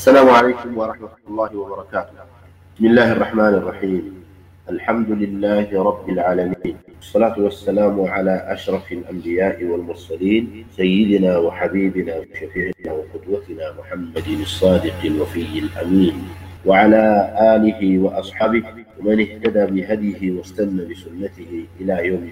السلام عليكم ورحمة الله وبركاته. بسم الله الرحمن الرحيم. الحمد لله رب العالمين. والصلاة والسلام على أشرف الأنبياء والمرسلين سيدنا وحبيبنا وشفيعنا وقدوتنا محمد الصادق الوفي الأمين وعلى آله وأصحابه ومن اهتدى بهديه واستنى بسنته إلى يوم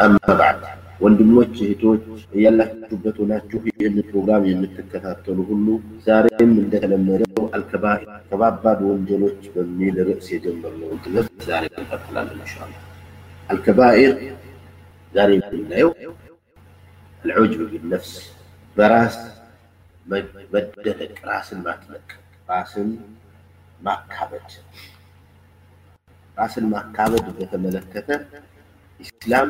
أما بعد. ወንድሞች እህቶች ያላችሁበት ሆናችሁ ይህን ፕሮግራም የምትከታተሉ ሁሉ ዛሬም እንደተለመደው አልከባኢር ከባባድ ወንጀሎች በሚል ርዕስ የጀመርነውን ትምህርት ዛሬ እንቀጥላለን ኢንሻአላህ። አልከባኢር ዛሬ የምናየው አልዑጅብ ቢነፍስ በራስ መደነቅ፣ ራስን ማድነቅ፣ ራስን ማካበድ ራስን ማካበድ በተመለከተ ኢስላም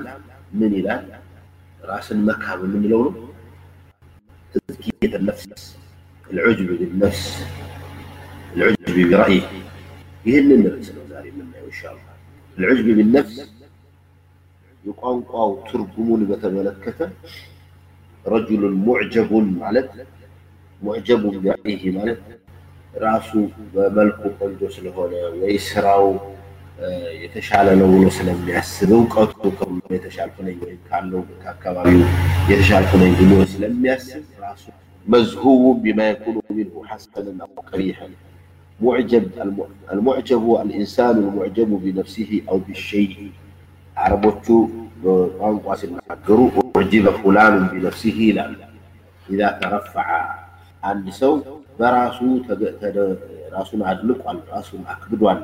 ምን ይላል? ራስን መካብ የምንለው ነው። ተዝኪየት ነፍስ العجب بالنفس العجب برأيه ይህንን ርዕስ ነው ዛሬ የምናየው ኢንሻአላህ። العجب بالنفس የቋንቋው ትርጉሙን በተመለከተ ረጁሉን ሙዕጀቡን ማለት ሙዕጀቡን ቢረእይህ ማለት ራሱ በመልኩ ቆንጆ ስለሆነ ወይ ስራው የተሻለ ነው ብሎ ስለሚያስብ እውቀቱ ከሁሉ የተሻልኩ ነኝ ወይም ካለው ከአካባቢው የተሻልኩ ነኝ ብሎ ስለሚያስብ ራሱ መዝሁቡ ቢማ የኩኑ ሚንሁ ሐሰንን አው ቀቢሐን ሙዕጀብ አልሙዕጀቡ አልኢንሳኑ ልሙዕጀቡ ቢነፍሲህ አው ቢሸይእ አረቦቹ በቋንቋ ሲናገሩ ኡዕጅበ ፉላኑን ቢነፍሲህ ይላሉ። ኢዛ ተረፈዐ አንድ ሰው በራሱ ራሱን አድንቋል፣ ራሱን አክብዷል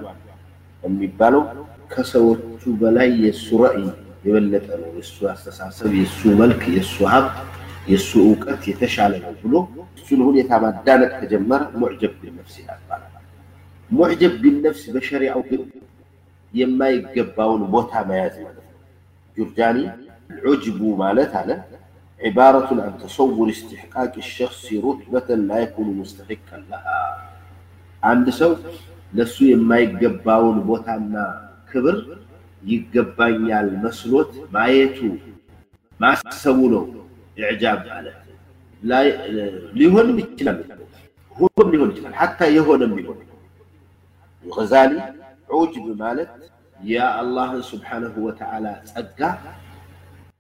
የሚባለው ከሰዎቹ በላይ የእሱ ራእይ የበለጠ ነው። የእሱ አስተሳሰብ፣ የእሱ መልክ፣ የእሱ ሀብት፣ የእሱ እውቀት የተሻለ ነው ብሎ እሱን ሁኔታ ማዳነቅ ከጀመረ ሙዕጀብ ቢነፍስ ይባላል። ሙዕጀብ ቢነፍስ በሸሪዓው ግን የማይገባውን ቦታ መያዝ ማለት ነው። ጁርጃኒ ዑጅቡ ማለት አለ عبارة عن تصور استحقاق الشخص رتبة لا يكون مستحقا لها عند سو ለሱ የማይገባውን ቦታና ክብር ይገባኛል መስሎት ማየቱ ማሰቡ ነው ኢዕጃብ ማለት ሊሆንም ይችላል ሁሉም ሊሆን ይችላል ሐታ የሆነም ሊሆን ገዛሊ ዑጅብ ማለት የአላህን ስብሓነሁ ወተዓላ ጸጋ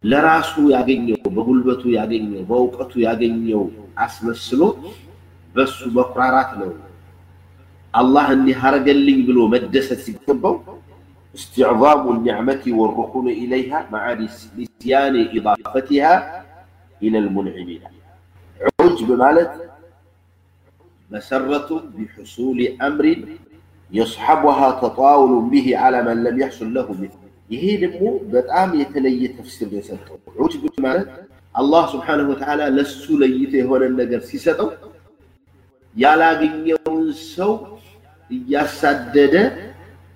ለራሱ ያገኘው በጉልበቱ ያገኘው በእውቀቱ ያገኘው አስመስሎ በሱ መኩራራት ነው الله اني هرجلي بلو مدست سيكبو استعظام النعمة والركون إليها مع نسيان إضافتها إلى المنعمين عجب مالت مسرة بحصول أمر يصحبها تطاول به على من لم يحصل له مثل ይሄ ደግሞ በጣም የተለየ ተፍሲር ነው የሰጠው። ዑጅብ ማለት አላህ ስብሓነሁ ወተዓላ ለሱ ለይቶ የሆነን ነገር ሲሰጠው ያላገኘውን ሰው እያሳደደ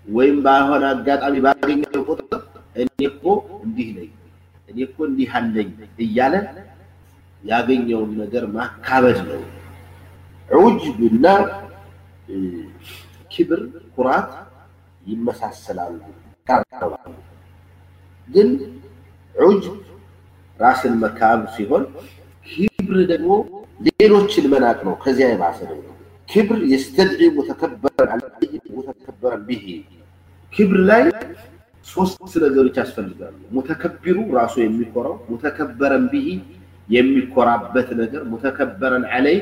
ወይም ባሆነ አጋጣሚ ባገኘው ቁጥር እኔ እኮ እንዲህ ነኝ፣ እኔ እኮ እንዲህ አለኝ እያለ ያገኘውን ነገር ማካበድ ነው። ዑጅብና ክብር፣ ኩራት ይመሳሰላሉ። ግን ዑጅብ ራስን መካብ ሲሆን ክብር ደግሞ ሌሎችን መናቅ ነው። ከዚያ የባሰ ነው። ክብር የስተድዒ ሙተከበረን አለይህ ሙተከበረን ብሂ ክብር ላይ ሶስት ነገሮች ያስፈልጋሉ። ሙተከቢሩ ራሱ የሚኮራው፣ ሙተከበረን ብሂ የሚኮራበት ነገር፣ ሙተከበረን አለይ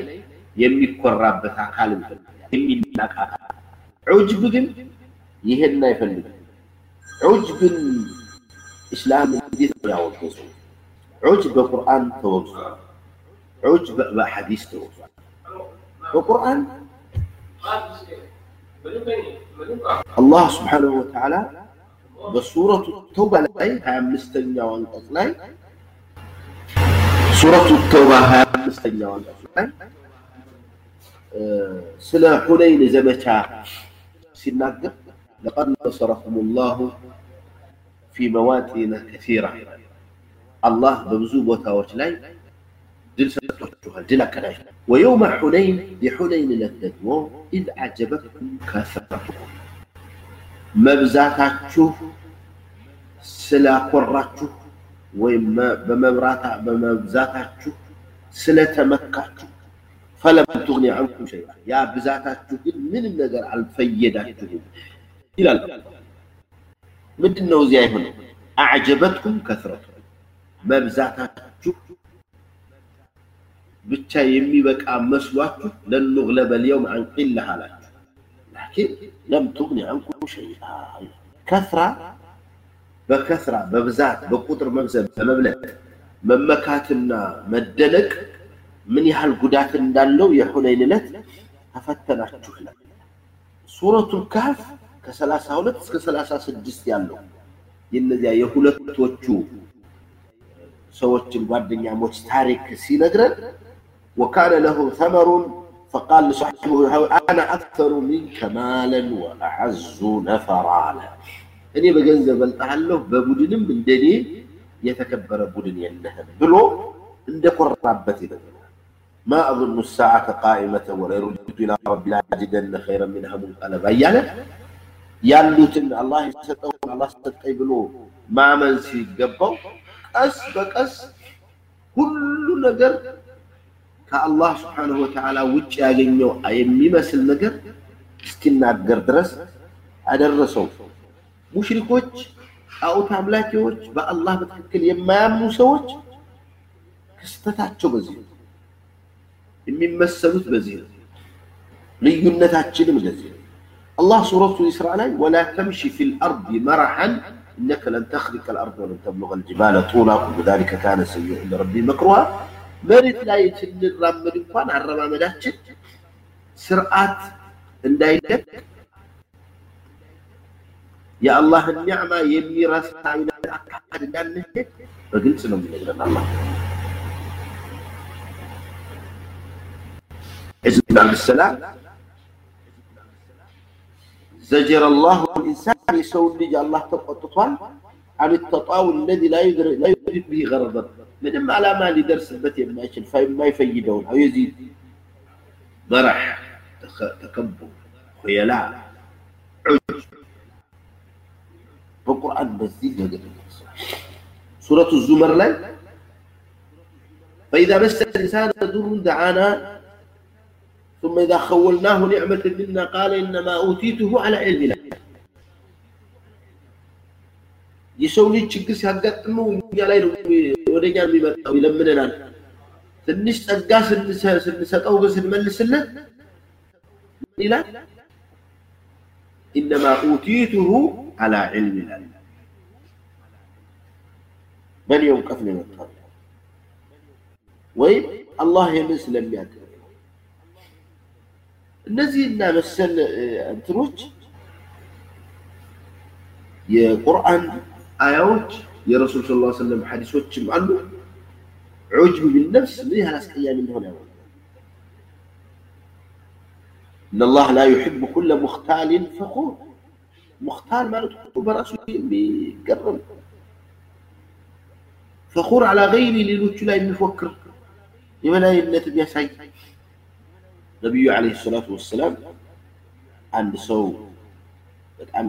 የሚኮራበት አካል የሚናቅ አካል። ዑጅብ ግን ይሄን አይፈልግም። ዑጅብን ኢስላም እንዴት ነው ያወገዘው? ዑጅብ በቁርአን ተወግዟል። ዑጅብ በሐዲስ ተወግዟል። በቁርአን አላህ ስብሓነሁ ወተዓላ በሱረቱ ተውባ ላይ ሀያ አምስተኛው አንቀጽ ላይ ሱረቱ ተውባ ሀያ አምስተኛው አንቀጽ ላይ ስለ ሁነይን ዘመቻ ሲናገር ለቀድ ነሰረኩም ላሁ ፊ መዋጢነ ከሲራ አላህ በብዙ ቦታዎች ላይ دل سبتها دل كراي ويوم حنين لحنين لتدوم إذ أعجبتكم كثرتكم مبزاتاتشوف سلا قراتشوف ويم بمبراتا بمبزاتاتشوف سلا تمكاتشوف فلم تغني عنكم شيئا يا بزاتاتشوف من النظر على الفيداتشوف إلى الأرض مدنا هنا أعجبتكم كثرتكم مبزاتاتشوف ብቻ የሚበቃ መስሏችሁ ለንግለበ ልየውም አን ቂላህ አላችሁ። ላኪን ለም ትግኒ ዐንኩም ሸይአ ከስራ በከስራ በብዛት በቁጥር መብዛት በመብለጥ መመካትና መደነቅ ምን ያህል ጉዳት እንዳለው የሁነይን ዕለት ተፈተናችሁ ሱረቱል ካህፍ ከሰላሳ ሁለት እስከ ሰላሳ ስድስት ያለው የነዚያ የሁለቶቹ ሰዎችን ጓደኛሞች ታሪክ ሲነግረን وكان له ثمر فقال لصاحبه أنا أكثر منك مالا وأعز نفرانا እኔ በገንዘብ በልጣለሁ በቡድንም እንደኔ የተከበረ ቡድን የለህም ብሎ እንደኮራበት ይበዛል ما أظن الساعة قائمة ولا رددت إلى رب لأجدن خيرا منها منقلبا يا يالا يالوت إن الله يستطيع الله يستطيع بلو ما من سيقبو اسبق بك أس كل نقر ከአላህ ስብሓነሁ ወተዓላ ውጭ ያገኘው የሚመስል ነገር እስኪናገር ድረስ አደረሰው። ሙሽሪኮች፣ ጣዖት አምላኪዎች፣ በአላህ በትክክል የማያምኑ ሰዎች ክስተታቸው በዚህ ነው። የሚመሰሉት በዚህ ነው። ልዩነታችንም እንደዚህ ነው። አላህ ሱረቱ ኢስራ ላይ ወላ ተምሺ ፊል አርድ መረሐን ኢነከ ለን ተኽሪቀ ልአርድ ወለን ተብሉገ ልጅባለ ጡላ ኩሉ ዛሊከ ካነ ሰይኡ ዐንደ ረቢ መክሩሃ መሬት ላይ ስንራመድ እንኳን አረማመዳችን ስርዓት እንዳይደቅ የአላህን ኒዕማ የሚረሳ አይነት አካሄድ እንዳንሄድ በግልጽ ነው የሚነግረን አላህ። حزب عبد السلام زجر الله الإنسان يسوي اللي الله تقططان عن التطاول الذي لا يدرك لا يدرك به غرضا ምንም ዓላማ ሊደርስበት የማይችል የማይፈይደውን አው የዚድ መራሕ ተከቡር ኹየላ ዑጅ በቁርአን በዚህ ነገር ሱረቱ ዙመር ላይ فإذا مس الإنسان ضر دعانا ثم إذا خولناه نعمة منا قال إنما أوتيته على علم الله የሰው ልጅ ችግር ሲያጋጥመው እኛ ላይ ነው ወደኛ የሚመጣው ይለምነናል። ትንሽ ጸጋ ስንሰጠው ግን ስንመልስለት ምን ይላል? ኢነማ ኡቲቱሁ አላ ዒልም ይላል። በእኔ እውቀት ነው የመጣው ወይም አላህ የምን ስለሚያውቅ እነዚህና መሰል እንትኖች የቁርአን አያዎች የረሱል ስ ላ ሰለም ሐዲሶችም አሉ። ዑጅብ ቢልነፍስ ምን ያህል አስቀያሚ እንደሆነ ያው እነላህ ላ ዩሕቡ ኩለ ሙኽታሊን ፈኹር። ሙኽታል ማለት እኮ በራሱ የሚገርም ፈኹር አላ ገይሪ ሌሎቹ ላይ የሚፎክር የበላይነት የሚያሳይ ነቢዩ ዓለይሂ ሰላቱ ወሰላም አንድ ሰው በጣም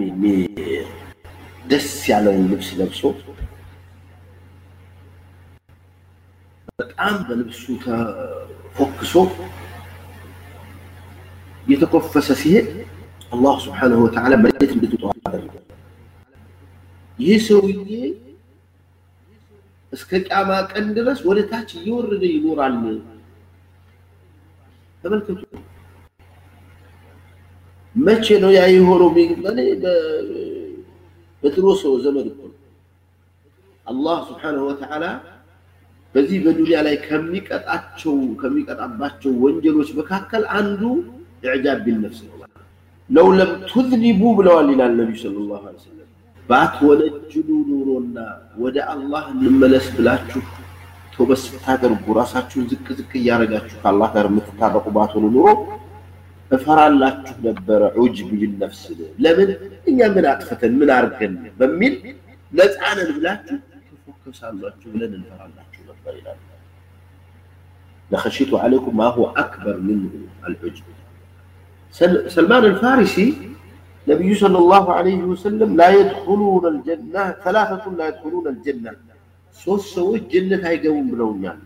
ደስ ያለውን ልብስ ለብሶ በጣም በልብሱ ተፎክሶ እየተኮፈሰ ሲሄድ አላህ ስብሓነሁ ወተዓላ መሬት እንድትጠዋ አደረገ። ይህ ሰውዬ እስከ ቂያማ ቀን ድረስ ወደ ታች እየወረደ ይኖራል። ተመልከቱ። መቼ ነው ያ የሆነው? በድሮ ሰው ዘመን እኮ ነው። አላህ ስብሓነሁ ወተዓላ በዚህ በዱንያ ላይ ከሚቀጣቸው ከሚቀጣባቸው ወንጀሎች መካከል አንዱ ኢዕጃብ ቢልነፍስ ነው። ለው ለም ቱዝኒቡ ብለዋል ይላል ነቢዩ ሰለላሁ ዐለይሂ ወሰለም። ባትወነጅሉ ኑሮና ወደ አላህ እንመለስ ብላችሁ ተውበት ስታደርጉ ራሳችሁን ዝቅ ዝቅ እያደረጋችሁ ከአላህ ጋር የምትታረቁ ባትሆኑ ኑሮ እፈራላችሁ ነበረ። ዑጅብ ቢልነፍስ ለምን እኛ ምን አጥፍተን ምን አድርገን በሚል ነፃነን ብላችሁ ትፎከሳላችሁ ብለን እንፈራላችሁ ነበር ይላል። ለኸሺቱ ዓለይኩም ማ ሁወ አክበር ምንሁ አልዑጅብ። ሰልማን አልፋሪሲ ነቢዩ ሰለላሁ ዐለይሂ ወሰለም ላ የድኹሉነ አልጀና ሰላሰቱን ላ የድኹሉነ አልጀና ሶስት ሰዎች ጀነት አይገቡም ብለውኛል።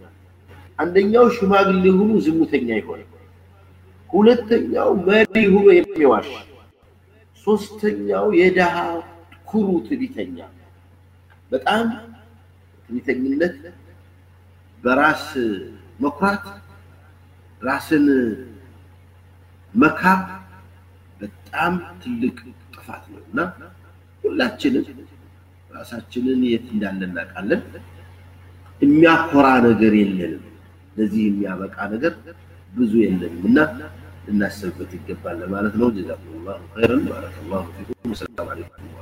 አንደኛው ሽማግሌ ሆኑ ዝሙተኛ ይሆነ ሁለተኛው መሪ ሆኖ የሚዋሽ፣ ሶስተኛው የድሃ ኩሩ ትዕቢተኛ። በጣም ትዕቢተኝነት፣ በራስ መኩራት፣ ራስን መካብ በጣም ትልቅ ጥፋት ነው እና ሁላችንም ራሳችንን የት እንዳለ እናውቃለን። የሚያኮራ ነገር የለንም። ለዚህ የሚያበቃ ነገር ብዙ የለንም እና ልናስብበት ይገባል ለማለት ነው። ጀዛኩሙላሁ ኸይረን ባረከላሁ ፊኩም። ሰላም አለይኩም